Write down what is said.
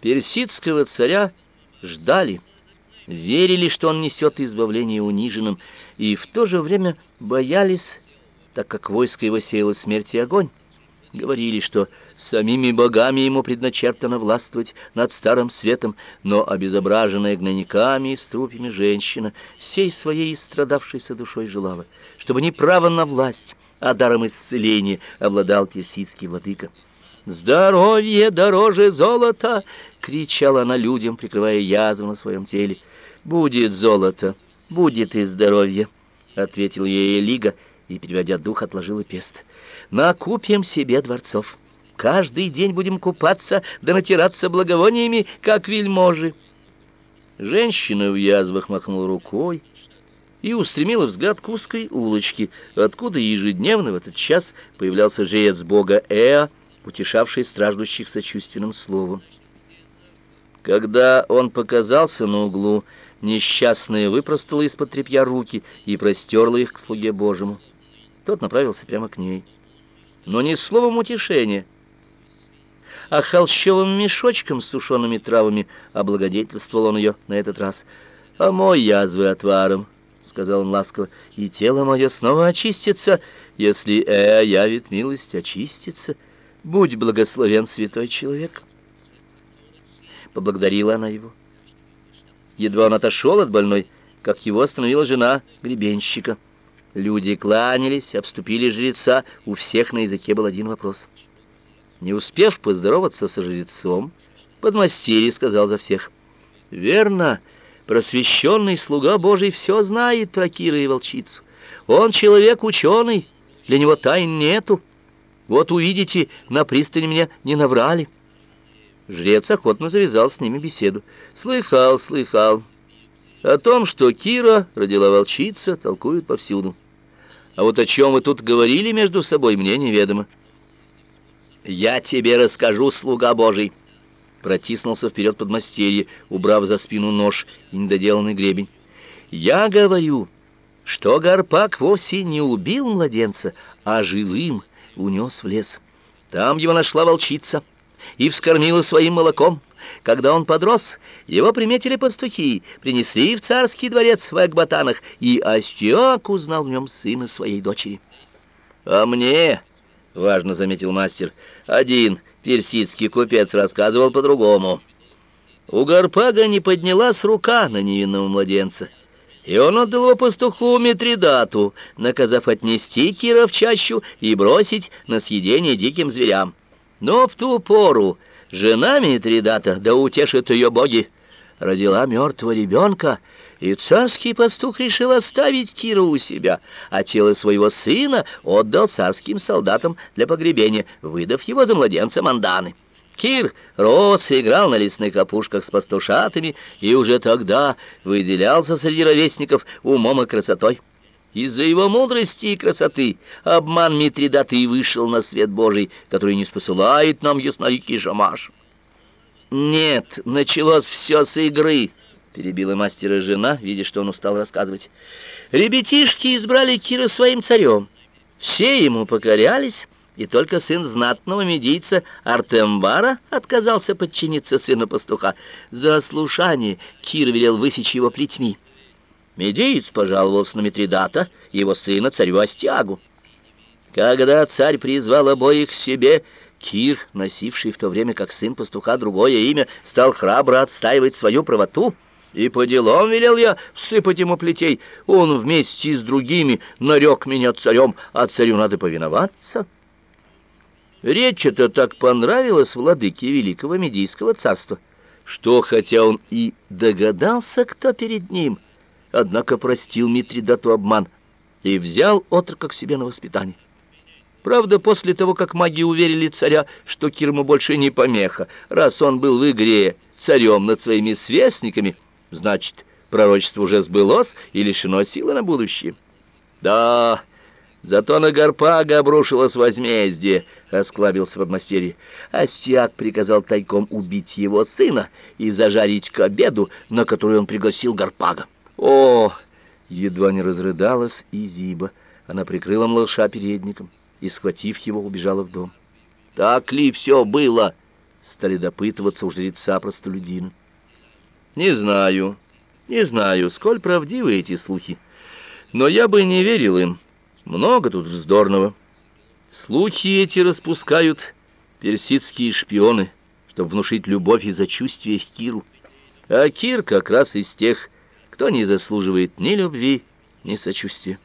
Персидского царя ждали, верили, что он несет избавление униженным, и в то же время боялись, так как войско его сеяло смерть и огонь. Говорили, что самими богами ему предначертано властвовать над старым светом, но обезображенная гнойниками и струпьями женщина всей своей истрадавшейся душой желала, чтобы не право на власть, а даром исцеления обладал персидский владыка. «Здоровье дороже золота!» — кричала она людям, прикрывая язву на своем теле. «Будет золото, будет и здоровье!» — ответил ей Элига и, переводя дух, отложила пест. «Накупим себе дворцов. Каждый день будем купаться да натираться благовониями, как вельможи». Женщина в язвах махнула рукой и устремила взгляд к узкой улочке, откуда ежедневно в этот час появлялся жрец бога Эа, утешавший страждущих сочувственным словом. Когда он показался на углу, несчастная выпростала из-под тряпья руки и простерла их к слуге Божьему. Тот направился прямо к ней. Но не словом утешения, а холщовым мешочком с сушеными травами облагодетельствовал он ее на этот раз. «А мой язвы отваром», — сказал он ласково, — «и тело мое снова очистится, если Э явит милость очиститься. Будь благословен, святой человек» поблагодарила она его. Едва он отошел от больной, как его остановила жена гребенщика. Люди кланялись, обступили жреца, у всех на языке был один вопрос. Не успев поздороваться со жрецом, подмастерье сказал за всех: "Верно, просвещенный слуга Божий все знает про Кира и волчицу. Он человек ученый, для него тайн нету. Вот увидите, на пристани меня не наврали". Жрец охотно завязал с ними беседу. Слыхал, слыхал. О том, что Кира родила волчица, толкуют повсюду. А вот о чем вы тут говорили между собой, мне неведомо. Я тебе расскажу, слуга Божий. Протиснулся вперед подмастерье, убрав за спину нож и недоделанный гребень. Я говорю, что Гарпак вовсе не убил младенца, а живым унес в лес. Там его нашла волчица и вскормила своим молоком. Когда он подрос, его приметили пастухи, принесли в царский дворец в Экбатанах, и Астиак узнал в нем сына своей дочери. «А мне, — важно заметил мастер, — один персидский купец рассказывал по-другому. У Гарпага не поднялась рука на невинного младенца, и он отдал его пастуху Митридату, наказав отнести Кира в чащу и бросить на съедение диким зверям. Но в ту пору жена Митридата, да утешит ее боги, родила мертвого ребенка, и царский пастух решил оставить Кира у себя, а тело своего сына отдал царским солдатам для погребения, выдав его за младенца Манданы. Кир рос и играл на лесных опушках с пастушатами, и уже тогда выделялся среди ровесников умом и красотой. Из-за его мудрости и красоты обман Митридата и вышел на свет Божий, который не спосылает нам ясноликий Жамаш. Нет, началось все с игры, перебила мастера жена, видя, что он устал рассказывать. Ребятишки избрали Кира своим царем. Все ему покорялись, и только сын знатного медийца Артембара отказался подчиниться сыну пастуха. За ослушание Кир велел высечь его плетьми. Медеец пожаловался на Митридата его сына царю Астиагу. Когда царь призвал обоих к себе, Кир, носивший в то время как сын пастуха другое имя, стал храбро отстаивать свою правоту, и по делам велел я всыпать ему плетей. Он вместе с другими нарек меня царем, а царю надо повиноваться. Речь эта так понравилась владыке великого Медийского царства, что, хотя он и догадался, кто перед ним — однако простил Митридату обман и взял отрока к себе на воспитание. Правда, после того, как маги уверили царя, что Кирму больше не помеха, раз он был в игре царем над своими сверстниками, значит, пророчество уже сбылось и лишено силы на будущее. Да, зато на Гарпага обрушилось возмездие, осклабился подмастерье. Астиак приказал тайком убить его сына и зажарить к обеду, на который он пригласил Гарпага. О, едва не разрыдалась Изиба. Она прикрыла малыша передником и, схватив его, убежала в дом. Так ли все было? стали допытываться у жреца простолюдина. Не знаю, не знаю, сколь правдивы эти слухи, но я бы не верил им. Много тут вздорного. Слухи эти распускают персидские шпионы, чтобы внушить любовь и сочувствие к Киру. А Кир как раз из тех, кто не заслуживает ни любви, ни сочувствия.